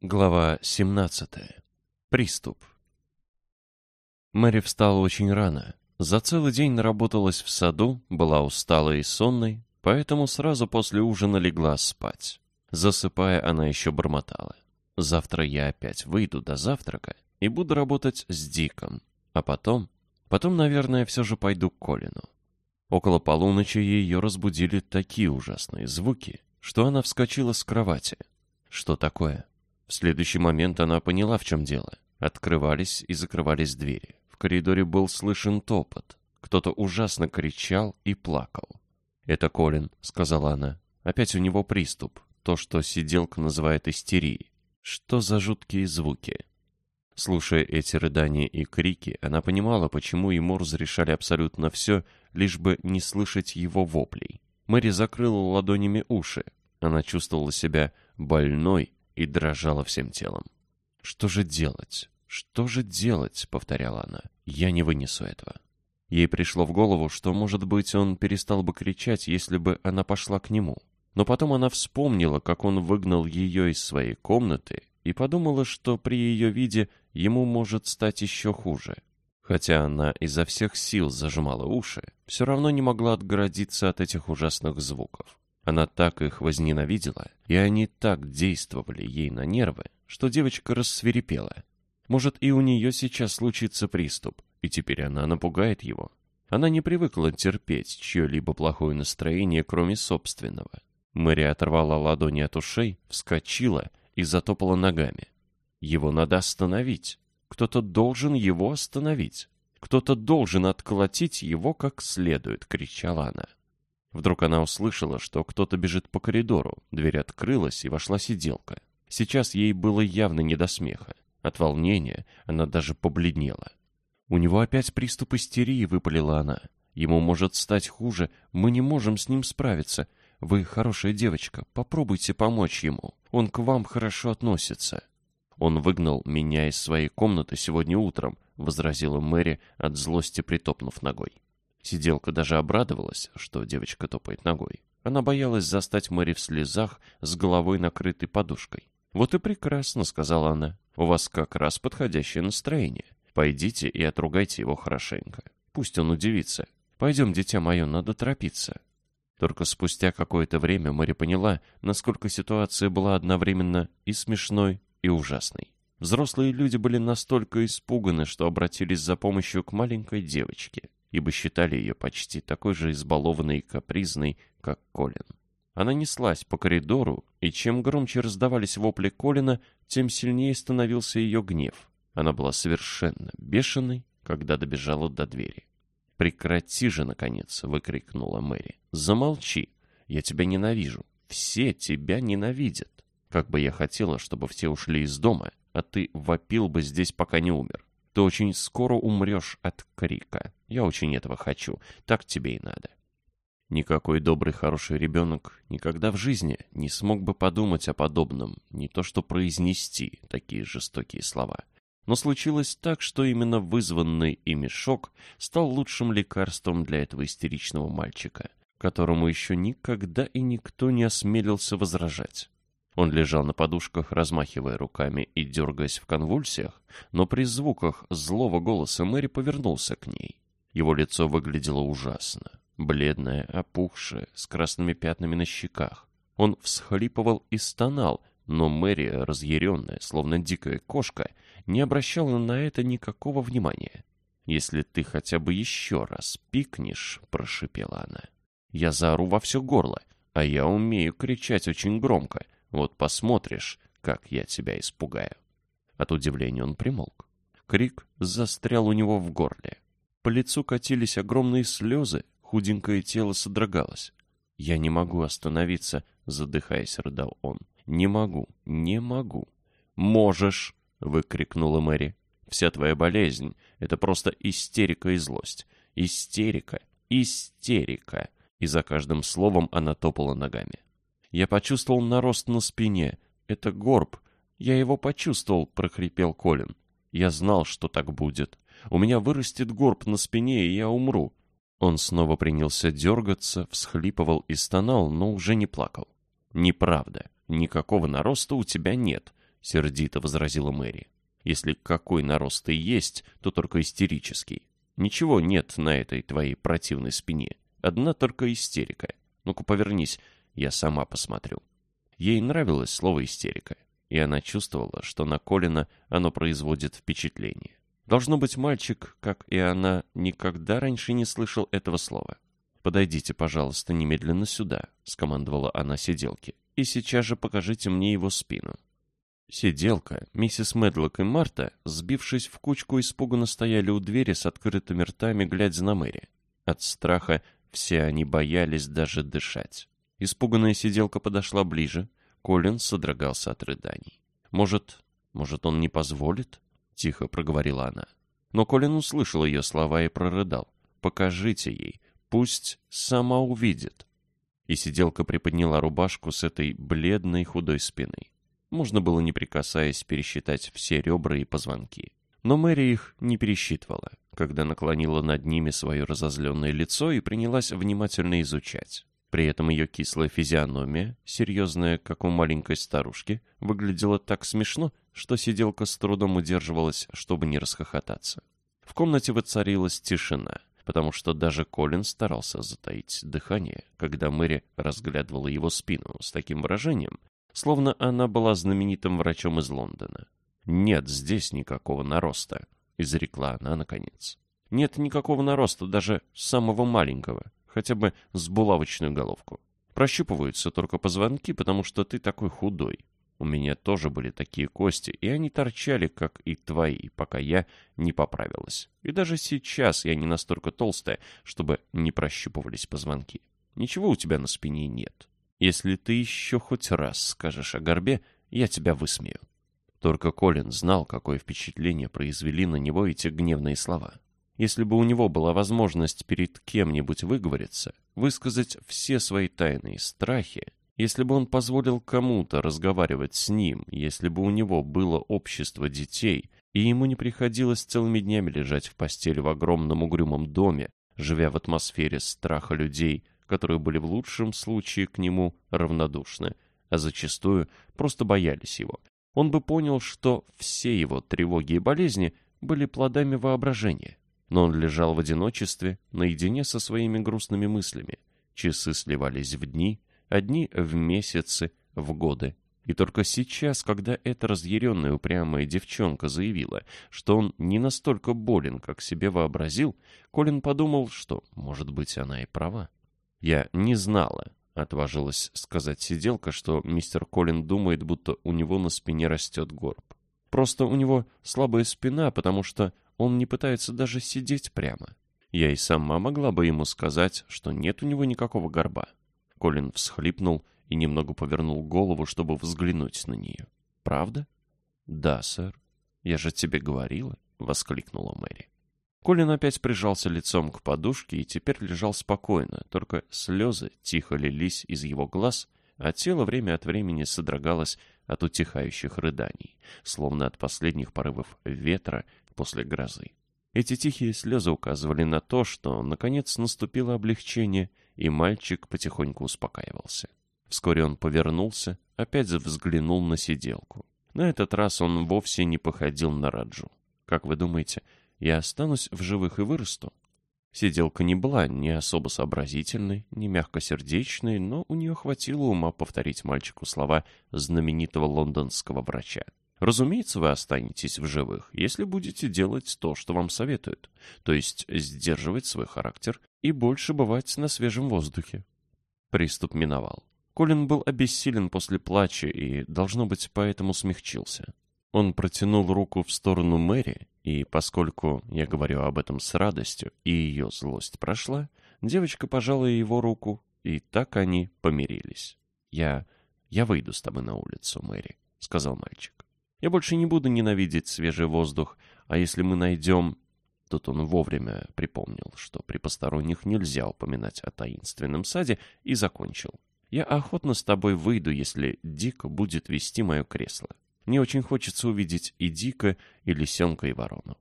Глава 17. Приступ. Мэри встала очень рано. За целый день наработалась в саду, была усталой и сонной, поэтому сразу после ужина легла спать. Засыпая, она еще бормотала. «Завтра я опять выйду до завтрака и буду работать с Диком. А потом... Потом, наверное, все же пойду к Колину». Около полуночи ее разбудили такие ужасные звуки, что она вскочила с кровати. «Что такое?» В следующий момент она поняла, в чем дело. Открывались и закрывались двери. В коридоре был слышен топот. Кто-то ужасно кричал и плакал. «Это Колин», — сказала она. «Опять у него приступ. То, что сиделка называет истерией. Что за жуткие звуки?» Слушая эти рыдания и крики, она понимала, почему ему разрешали абсолютно все, лишь бы не слышать его воплей. Мэри закрыла ладонями уши. Она чувствовала себя больной и дрожала всем телом. «Что же делать? Что же делать?» — повторяла она. «Я не вынесу этого». Ей пришло в голову, что, может быть, он перестал бы кричать, если бы она пошла к нему. Но потом она вспомнила, как он выгнал ее из своей комнаты, и подумала, что при ее виде ему может стать еще хуже. Хотя она изо всех сил зажимала уши, все равно не могла отгородиться от этих ужасных звуков. Она так их возненавидела, и они так действовали ей на нервы, что девочка рассверепела. Может, и у нее сейчас случится приступ, и теперь она напугает его. Она не привыкла терпеть чье-либо плохое настроение, кроме собственного. Мэри оторвала ладони от ушей, вскочила и затопала ногами. Его надо остановить. Кто-то должен его остановить. Кто-то должен отколотить его как следует, кричала она. Вдруг она услышала, что кто-то бежит по коридору. Дверь открылась, и вошла сиделка. Сейчас ей было явно не до смеха. От волнения она даже побледнела. «У него опять приступ истерии», — выпалила она. «Ему может стать хуже. Мы не можем с ним справиться. Вы хорошая девочка. Попробуйте помочь ему. Он к вам хорошо относится». «Он выгнал меня из своей комнаты сегодня утром», — возразила Мэри, от злости притопнув ногой. Сиделка даже обрадовалась, что девочка топает ногой. Она боялась застать Мэри в слезах с головой накрытой подушкой. «Вот и прекрасно», — сказала она. «У вас как раз подходящее настроение. Пойдите и отругайте его хорошенько. Пусть он удивится. Пойдем, дитя мое, надо торопиться». Только спустя какое-то время Мэри поняла, насколько ситуация была одновременно и смешной, и ужасной. Взрослые люди были настолько испуганы, что обратились за помощью к маленькой девочке ибо считали ее почти такой же избалованной и капризной, как Колин. Она неслась по коридору, и чем громче раздавались вопли Колина, тем сильнее становился ее гнев. Она была совершенно бешеной, когда добежала до двери. «Прекрати же, наконец!» — выкрикнула Мэри. «Замолчи! Я тебя ненавижу! Все тебя ненавидят! Как бы я хотела, чтобы все ушли из дома, а ты вопил бы здесь, пока не умер ты очень скоро умрешь от крика. Я очень этого хочу. Так тебе и надо. Никакой добрый, хороший ребенок никогда в жизни не смог бы подумать о подобном, не то что произнести такие жестокие слова. Но случилось так, что именно вызванный ими шок стал лучшим лекарством для этого истеричного мальчика, которому еще никогда и никто не осмелился возражать. Он лежал на подушках, размахивая руками и дергаясь в конвульсиях, но при звуках злого голоса Мэри повернулся к ней. Его лицо выглядело ужасно. Бледное, опухшее, с красными пятнами на щеках. Он всхлипывал и стонал, но Мэри, разъяренная, словно дикая кошка, не обращала на это никакого внимания. «Если ты хотя бы еще раз пикнешь», — прошипела она, — «я заору во все горло, а я умею кричать очень громко, вот посмотришь, как я тебя испугаю. От удивления он примолк. Крик застрял у него в горле. По лицу катились огромные слезы, худенькое тело содрогалось. «Я не могу остановиться», — задыхаясь, рыдал он. «Не могу, не могу». «Можешь!» — выкрикнула Мэри. «Вся твоя болезнь — это просто истерика и злость. Истерика, истерика!» И за каждым словом она топала ногами. Я почувствовал нарост на спине. Это горб. Я его почувствовал, прохрипел Колин. Я знал, что так будет. У меня вырастет горб на спине, и я умру. Он снова принялся дергаться, всхлипывал и стонал, но уже не плакал. «Неправда. Никакого нароста у тебя нет. — сердито возразила Мэри. «Если какой нарост и есть, то только истерический. Ничего нет на этой твоей противной спине. Одна только истерика. Ну-ка повернись, я сама посмотрю». Ей нравилось слово «истерика», и она чувствовала, что на Колина оно производит впечатление. Должно быть, мальчик, как и она, никогда раньше не слышал этого слова. «Подойдите, пожалуйста, немедленно сюда», — скомандовала она сиделке, «и сейчас же покажите мне его спину». Сиделка, миссис Медлок и Марта, сбившись в кучку, испуганно стояли у двери с открытыми ртами, глядя на Мэри. От страха все они боялись даже дышать. Испуганная сиделка подошла ближе. Колин содрогался от рыданий. «Может, может, он не позволит?» — тихо проговорила она. Но Колин услышал ее слова и прорыдал. «Покажите ей, пусть сама увидит». И сиделка приподняла рубашку с этой бледной худой спиной. Можно было, не прикасаясь, пересчитать все ребра и позвонки. Но Мэри их не пересчитывала, когда наклонила над ними свое разозленное лицо и принялась внимательно изучать. При этом ее кислая физиономия, серьезная, как у маленькой старушки, выглядела так смешно, что сиделка с трудом удерживалась, чтобы не расхохотаться. В комнате воцарилась тишина, потому что даже Колин старался затаить дыхание, когда Мэри разглядывала его спину с таким выражением, словно она была знаменитым врачом из Лондона. «Нет здесь никакого нароста», — изрекла она наконец. «Нет никакого нароста, даже самого маленького хотя бы с булавочную головку. Прощупываются только позвонки, потому что ты такой худой. У меня тоже были такие кости, и они торчали, как и твои, пока я не поправилась. И даже сейчас я не настолько толстая, чтобы не прощупывались позвонки. Ничего у тебя на спине нет. Если ты еще хоть раз скажешь о горбе, я тебя высмею. Только Колин знал, какое впечатление произвели на него эти гневные слова. Если бы у него была возможность перед кем-нибудь выговориться, высказать все свои тайны и страхи, если бы он позволил кому-то разговаривать с ним, если бы у него было общество детей, и ему не приходилось целыми днями лежать в постели в огромном угрюмом доме, живя в атмосфере страха людей, которые были в лучшем случае к нему равнодушны, а зачастую просто боялись его, он бы понял, что все его тревоги и болезни были плодами воображения. Но он лежал в одиночестве, наедине со своими грустными мыслями. Часы сливались в дни, а дни в месяцы, в годы. И только сейчас, когда эта разъяренная упрямая девчонка заявила, что он не настолько болен, как себе вообразил, Колин подумал, что, может быть, она и права. «Я не знала», — отважилась сказать сиделка, что мистер Колин думает, будто у него на спине растет горб. «Просто у него слабая спина, потому что он не пытается даже сидеть прямо. Я и сама могла бы ему сказать, что нет у него никакого горба. Колин всхлипнул и немного повернул голову, чтобы взглянуть на нее. «Правда?» «Да, сэр. Я же тебе говорила», — воскликнула Мэри. Колин опять прижался лицом к подушке и теперь лежал спокойно, только слезы тихо лились из его глаз, а тело время от времени содрогалось от утихающих рыданий, словно от последних порывов ветра после грозы. Эти тихие слезы указывали на то, что, наконец, наступило облегчение, и мальчик потихоньку успокаивался. Вскоре он повернулся, опять взглянул на сиделку. На этот раз он вовсе не походил на Раджу. Как вы думаете, я останусь в живых и вырасту? Сиделка не была ни особо сообразительной, ни мягкосердечной, но у нее хватило ума повторить мальчику слова знаменитого лондонского врача. Разумеется, вы останетесь в живых, если будете делать то, что вам советуют, то есть сдерживать свой характер и больше бывать на свежем воздухе. Приступ миновал. Колин был обессилен после плача и, должно быть, поэтому смягчился. Он протянул руку в сторону Мэри, и поскольку я говорю об этом с радостью, и ее злость прошла, девочка пожала его руку, и так они помирились. «Я... я выйду с тобой на улицу, Мэри», — сказал мальчик. Я больше не буду ненавидеть свежий воздух, а если мы найдем...» Тут он вовремя припомнил, что при посторонних нельзя упоминать о таинственном саде, и закончил. «Я охотно с тобой выйду, если Дик будет вести мое кресло. Мне очень хочется увидеть и Дика, и лисенка, и ворону».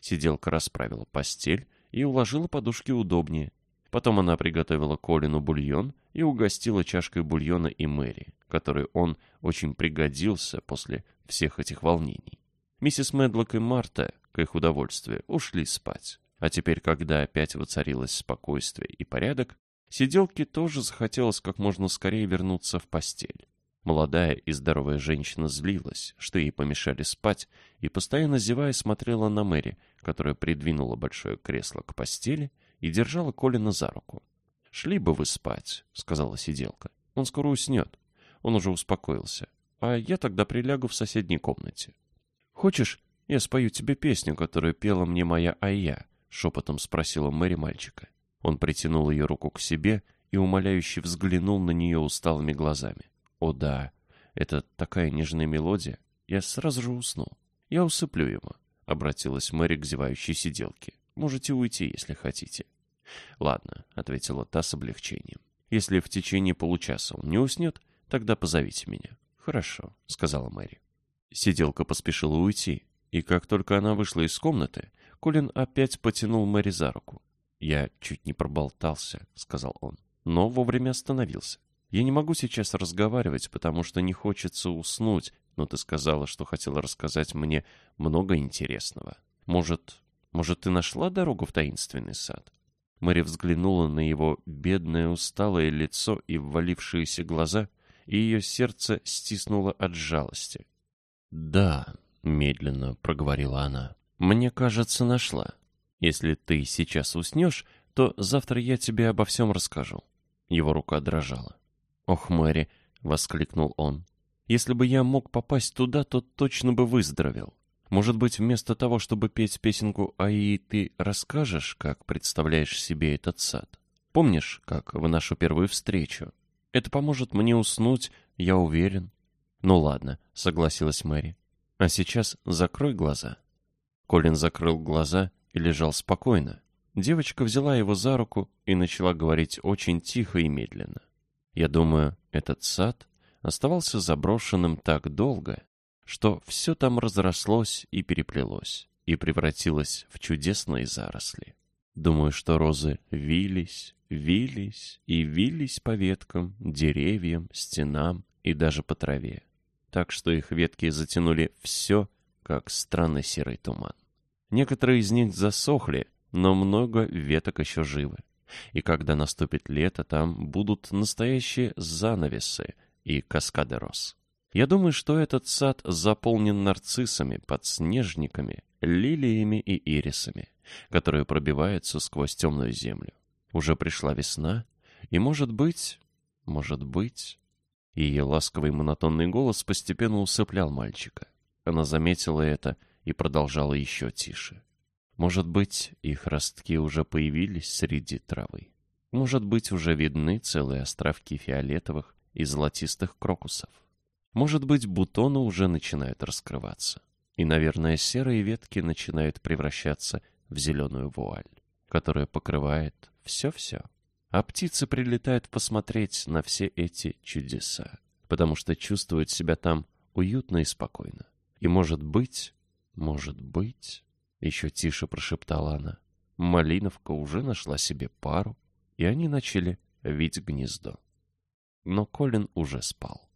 Сиделка расправила постель и уложила подушки удобнее. Потом она приготовила Колину бульон и угостила чашкой бульона и Мэри, которой он очень пригодился после всех этих волнений. Миссис Медлок и Марта, к их удовольствию, ушли спать. А теперь, когда опять воцарилось спокойствие и порядок, сиделке тоже захотелось как можно скорее вернуться в постель. Молодая и здоровая женщина злилась, что ей помешали спать, и, постоянно зевая, смотрела на Мэри, которая придвинула большое кресло к постели и держала Колина за руку. «Шли бы вы спать», — сказала сиделка. «Он скоро уснет. Он уже успокоился. А я тогда прилягу в соседней комнате». «Хочешь, я спою тебе песню, которую пела мне моя Айя?» — шепотом спросила Мэри мальчика. Он притянул ее руку к себе и умоляюще взглянул на нее усталыми глазами. «О да, это такая нежная мелодия. Я сразу же усну. Я усыплю его», — обратилась Мэри к зевающей сиделке. «Можете уйти, если хотите». «Ладно», — ответила та с облегчением. «Если в течение получаса он не уснет, тогда позовите меня». «Хорошо», — сказала Мэри. Сиделка поспешила уйти, и как только она вышла из комнаты, Колин опять потянул Мэри за руку. «Я чуть не проболтался», — сказал он, но вовремя остановился. Я не могу сейчас разговаривать, потому что не хочется уснуть, но ты сказала, что хотела рассказать мне много интересного. Может, может, ты нашла дорогу в таинственный сад?» Мэри взглянула на его бедное усталое лицо и ввалившиеся глаза, и ее сердце стиснуло от жалости. «Да», — медленно проговорила она, — «мне кажется, нашла. Если ты сейчас уснешь, то завтра я тебе обо всем расскажу». Его рука дрожала. «Ох, Мэри!» — воскликнул он. «Если бы я мог попасть туда, то точно бы выздоровел. Может быть, вместо того, чтобы петь песенку «Аи», ты расскажешь, как представляешь себе этот сад? Помнишь, как в нашу первую встречу? Это поможет мне уснуть, я уверен». «Ну ладно», — согласилась Мэри. «А сейчас закрой глаза». Колин закрыл глаза и лежал спокойно. Девочка взяла его за руку и начала говорить очень тихо и медленно. Я думаю, этот сад оставался заброшенным так долго, что все там разрослось и переплелось, и превратилось в чудесные заросли. Думаю, что розы вились, вились и вились по веткам, деревьям, стенам и даже по траве, так что их ветки затянули все, как странный серый туман. Некоторые из них засохли, но много веток еще живы. И когда наступит лето, там будут настоящие занавесы и каскады роз. Я думаю, что этот сад заполнен нарциссами, подснежниками, лилиями и ирисами, которые пробиваются сквозь темную землю. Уже пришла весна, и, может быть, может быть... Ее ласковый монотонный голос постепенно усыплял мальчика. Она заметила это и продолжала еще тише. Может быть, их ростки уже появились среди травы. Может быть, уже видны целые островки фиолетовых и золотистых крокусов. Может быть, бутоны уже начинают раскрываться. И, наверное, серые ветки начинают превращаться в зеленую вуаль, которая покрывает все-все. А птицы прилетают посмотреть на все эти чудеса, потому что чувствуют себя там уютно и спокойно. И, может быть, может быть... Еще тише прошептала она. Малиновка уже нашла себе пару, и они начали вить гнездо. Но Колин уже спал.